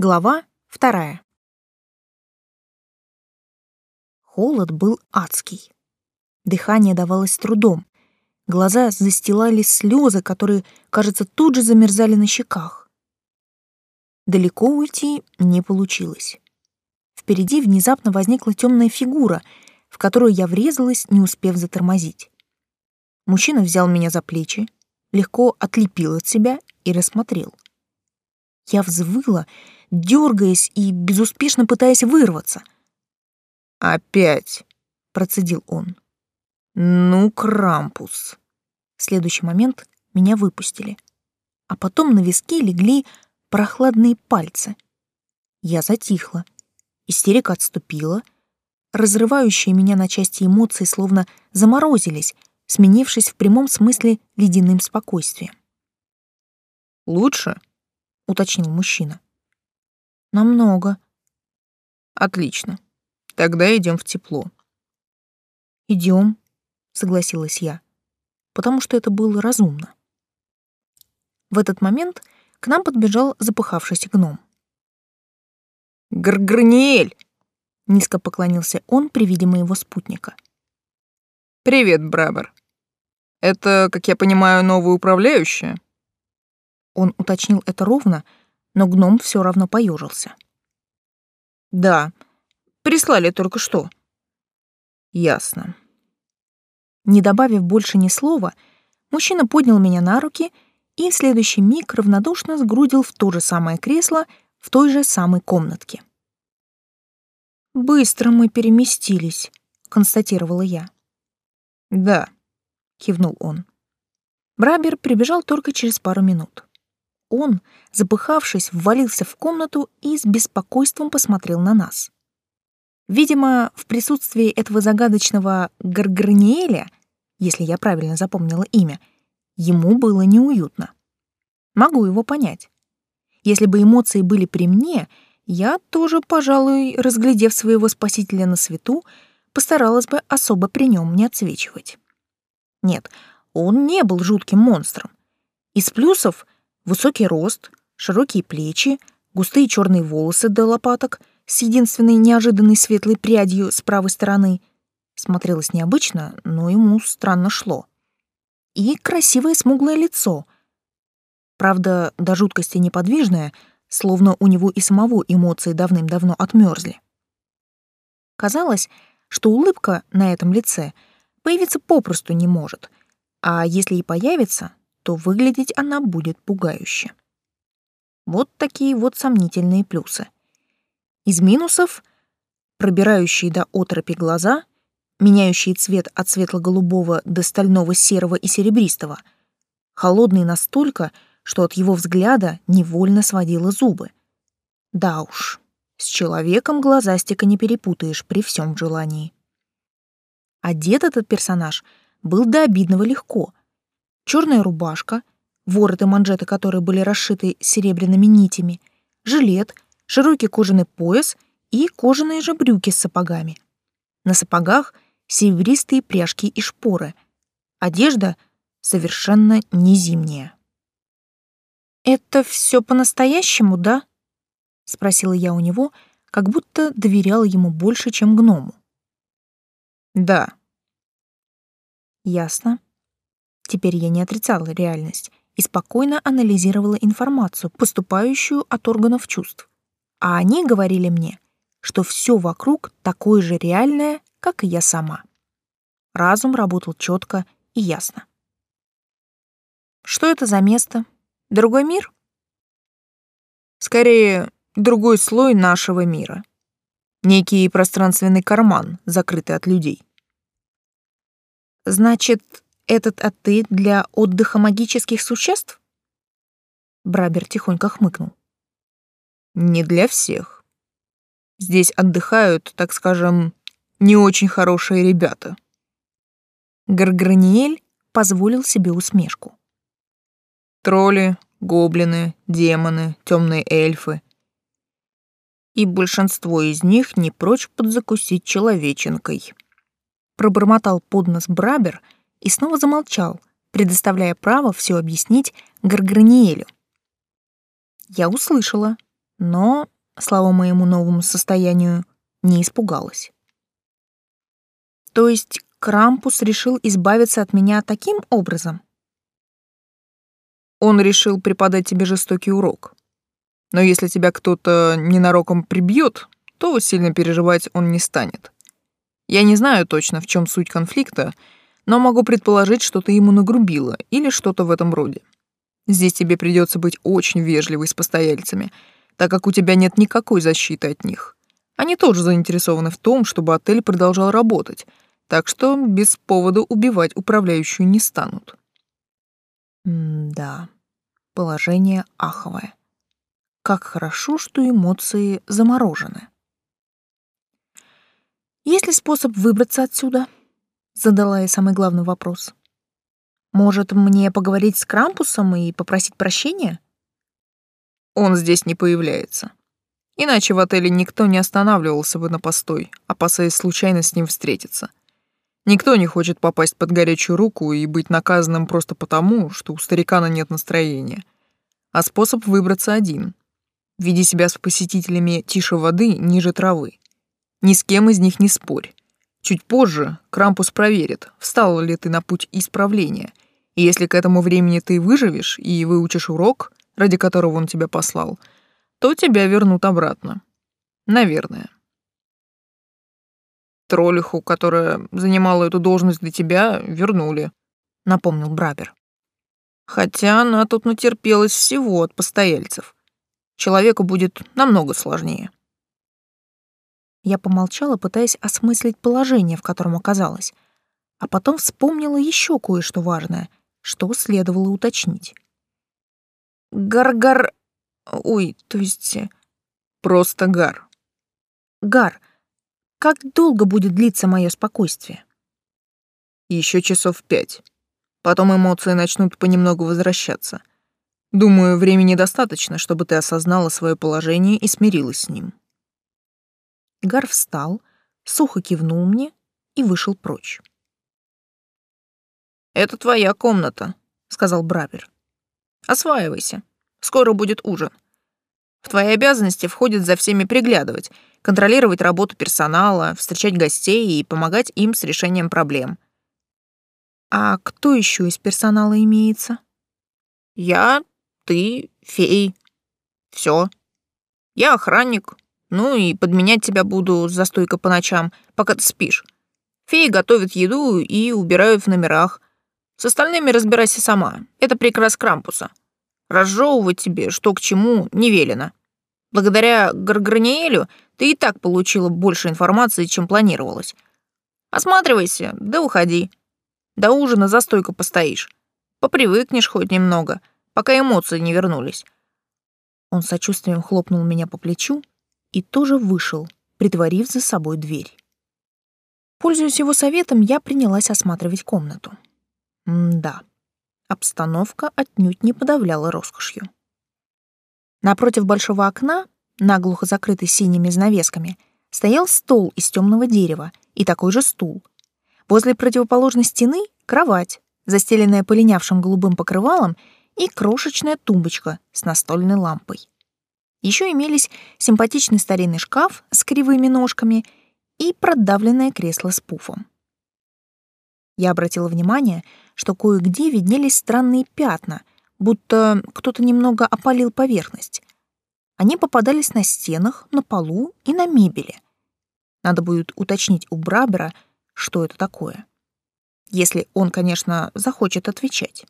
Глава вторая. Холод был адский. Дыхание давалось трудом. Глаза застилали слезы, которые, кажется, тут же замерзали на щеках. Далеко уйти не получилось. Впереди внезапно возникла темная фигура, в которую я врезалась, не успев затормозить. Мужчина взял меня за плечи, легко отлепил от себя и рассмотрел. Я взвыла, дергаясь и безуспешно пытаясь вырваться. «Опять!» — процедил он. «Ну, Крампус!» В следующий момент меня выпустили. А потом на виски легли прохладные пальцы. Я затихла. Истерика отступила. Разрывающие меня на части эмоции словно заморозились, сменившись в прямом смысле ледяным спокойствием. «Лучше?» — уточнил мужчина. Намного. Отлично. Тогда идем в тепло. Идем, согласилась я, потому что это было разумно. В этот момент к нам подбежал запыхавшийся гном. Гарграниэль! Низко поклонился он при виде моего спутника. Привет, Брабер. Это, как я понимаю, новая управляющая? Он уточнил это ровно, но гном все равно поежился. Да, прислали только что. Ясно. Не добавив больше ни слова, мужчина поднял меня на руки и в следующий миг равнодушно сгрудил в то же самое кресло в той же самой комнатке. «Быстро мы переместились», — констатировала я. «Да», — кивнул он. Брабер прибежал только через пару минут. Он, запыхавшись, ввалился в комнату и с беспокойством посмотрел на нас. Видимо, в присутствии этого загадочного Гарграниэля, если я правильно запомнила имя, ему было неуютно. Могу его понять. Если бы эмоции были при мне, я тоже, пожалуй, разглядев своего спасителя на свету, постаралась бы особо при нем не отсвечивать. Нет, он не был жутким монстром. Из плюсов — Высокий рост, широкие плечи, густые черные волосы до лопаток с единственной неожиданной светлой прядью с правой стороны. Смотрелось необычно, но ему странно шло. И красивое смуглое лицо. Правда, до жуткости неподвижное, словно у него и самого эмоции давным-давно отмерзли. Казалось, что улыбка на этом лице появиться попросту не может, а если и появится, то выглядеть она будет пугающе. Вот такие вот сомнительные плюсы. Из минусов — пробирающие до отропи глаза, меняющие цвет от светло-голубого до стального серого и серебристого, холодный настолько, что от его взгляда невольно сводило зубы. Да уж, с человеком глазастика не перепутаешь при всем желании. Одет этот персонаж был до обидного легко, черная рубашка, ворот и манжеты которой были расшиты серебряными нитями, жилет, широкий кожаный пояс и кожаные же брюки с сапогами. На сапогах серебристые пряжки и шпоры. Одежда совершенно не зимняя. «Это все по-настоящему, да?» — спросила я у него, как будто доверяла ему больше, чем гному. «Да». «Ясно. Теперь я не отрицала реальность и спокойно анализировала информацию, поступающую от органов чувств. А они говорили мне, что все вокруг такое же реальное, как и я сама. Разум работал четко и ясно. Что это за место? Другой мир? Скорее, другой слой нашего мира. Некий пространственный карман, закрытый от людей. Значит, этот отель для отдыха магических существ? Брабер тихонько хмыкнул. Не для всех. Здесь отдыхают, так скажем, не очень хорошие ребята. Гарграниэль позволил себе усмешку. Тролли, гоблины, демоны, темные эльфы. И большинство из них не прочь подзакусить человеченкой. Пробормотал под нос Брабер — и снова замолчал, предоставляя право все объяснить Гарграниелю. Я услышала, Но, слава моему новому состоянию, не испугалась. То есть Крампус решил избавиться от меня таким образом? Он решил преподать тебе жестокий урок. Но если тебя кто-то ненароком прибьет, то сильно переживать он не станет. Я не знаю точно, в чем суть конфликта, но могу предположить, что ты ему нагрубила или что-то в этом роде. Здесь тебе придется быть очень вежливой с постояльцами, так как у тебя нет никакой защиты от них. Они тоже заинтересованы в том, чтобы отель продолжал работать, так что без повода убивать управляющую не станут. Да, положение аховое. Как хорошо, что эмоции заморожены. Есть ли способ выбраться отсюда? Задала я самый главный вопрос. Может, мне поговорить с Крампусом и попросить прощения? Он здесь не появляется. Иначе в отеле никто не останавливался бы на постой, опасаясь случайно с ним встретиться. Никто не хочет попасть под горячую руку и быть наказанным просто потому, что у старикана нет настроения. А способ выбраться один. Веди себя с посетителями тише воды, ниже травы. Ни с кем из них не спорь. Чуть позже Крампус проверит, встал ли ты на путь исправления. И если к этому времени ты выживешь и выучишь урок, ради которого он тебя послал, то тебя вернут обратно. Наверное. Троллиху, которая занимала эту должность для тебя, вернули, напомнил Брабер. Хотя она тут натерпелась всего от постояльцев. Человеку будет намного сложнее. Я помолчала, пытаясь осмыслить положение, в котором оказалась, а потом вспомнила еще кое-что важное, что следовало уточнить. Гаргар... Ой, то есть... Э, просто Гар. Гар, как долго будет длиться мое спокойствие? Еще часов пять. Потом эмоции начнут понемногу возвращаться. Думаю, времени достаточно, чтобы ты осознала свое положение и смирилась с ним. Гар встал, сухо кивнул мне и вышел прочь. «Это твоя комната», — сказал Брабер. «Осваивайся. Скоро будет ужин. В твои обязанности входит за всеми приглядывать, контролировать работу персонала, встречать гостей и помогать им с решением проблем». «А кто еще из персонала имеется?» «Я, ты, фей. Все. Я охранник, ну и подменять тебя буду за стойкой по ночам, пока ты спишь. Феи готовят еду и убирают в номерах. С остальными разбирайся сама. Это приказ Крампуса. Разжевывать тебе, что к чему, не велено. Благодаря Гарграниэлю ты и так получила больше информации, чем планировалось. Осматривайся, да уходи. До ужина за стойкой постоишь. Попривыкнешь хоть немного, пока эмоции не вернулись. Он сочувствием хлопнул меня по плечу и тоже вышел, притворив за собой дверь. Пользуясь его советом, я принялась осматривать комнату. М-да, обстановка отнюдь не подавляла роскошью. Напротив большого окна, наглухо закрытый синими занавесками, стоял стол из темного дерева и такой же стул. Возле противоположной стены — кровать, застеленная полинявшим голубым покрывалом, и крошечная тумбочка с настольной лампой. Еще имелись симпатичный старинный шкаф с кривыми ножками и продавленное кресло с пуфом. Я обратила внимание, что кое-где виднелись странные пятна, будто кто-то немного опалил поверхность. Они попадались на стенах, на полу и на мебели. Надо будет уточнить у Брабера, что это такое. Если он, конечно, захочет отвечать.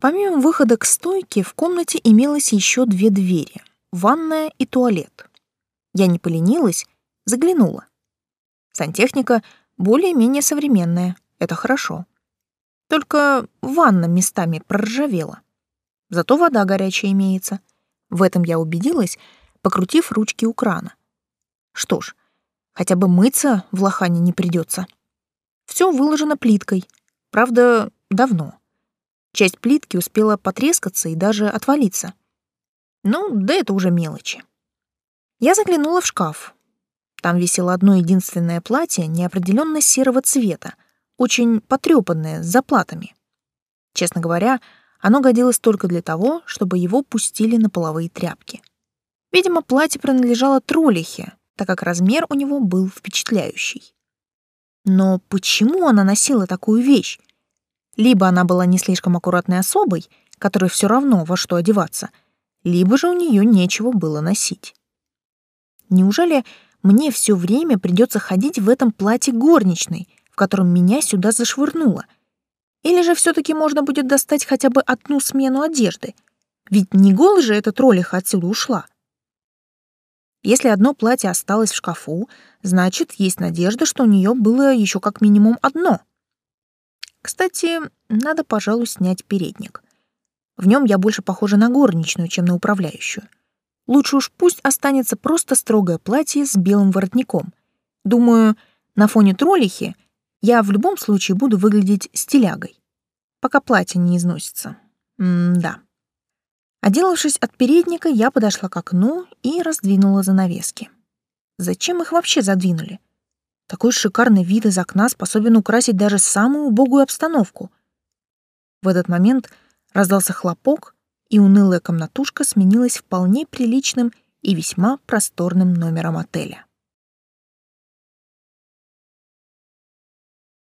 Помимо выхода к стойке, в комнате имелось еще две двери — ванная и туалет. Я не поленилась, заглянула. Сантехника более-менее современная, это хорошо. Только ванна местами проржавела. Зато вода горячая имеется. В этом я убедилась, покрутив ручки у крана. Что ж, хотя бы мыться в лохане не придется. Все выложено плиткой, правда, давно. Часть плитки успела потрескаться и даже отвалиться. Ну, да это уже мелочи. Я заглянула в шкаф. Там висело одно единственное платье неопределенно серого цвета, очень потрепанное, с заплатами. Честно говоря, оно годилось только для того, чтобы его пустили на половые тряпки. Видимо, платье принадлежало троллихе, так как размер у него был впечатляющий. Но почему она носила такую вещь? Либо она была не слишком аккуратной особой, которой все равно во что одеваться, либо же у нее нечего было носить. Неужели мне все время придется ходить в этом платье горничной, в котором меня сюда зашвырнуло? Или же все-таки можно будет достать хотя бы одну смену одежды? Ведь не голой же эта троллиха отсюда ушла. Если одно платье осталось в шкафу, значит, есть надежда, что у нее было еще как минимум одно. Кстати, надо, пожалуй, снять передник. В нем я больше похожа на горничную, чем на управляющую. Лучше уж пусть останется просто строгое платье с белым воротником. Думаю, на фоне троллихи я в любом случае буду выглядеть стилягой, пока платье не износится. М-да. Оделавшись от передника, я подошла к окну и раздвинула занавески. Зачем их вообще задвинули? Такой шикарный вид из окна способен украсить даже самую убогую обстановку. В этот момент раздался хлопок, и унылая комнатушка сменилась вполне приличным и весьма просторным номером отеля.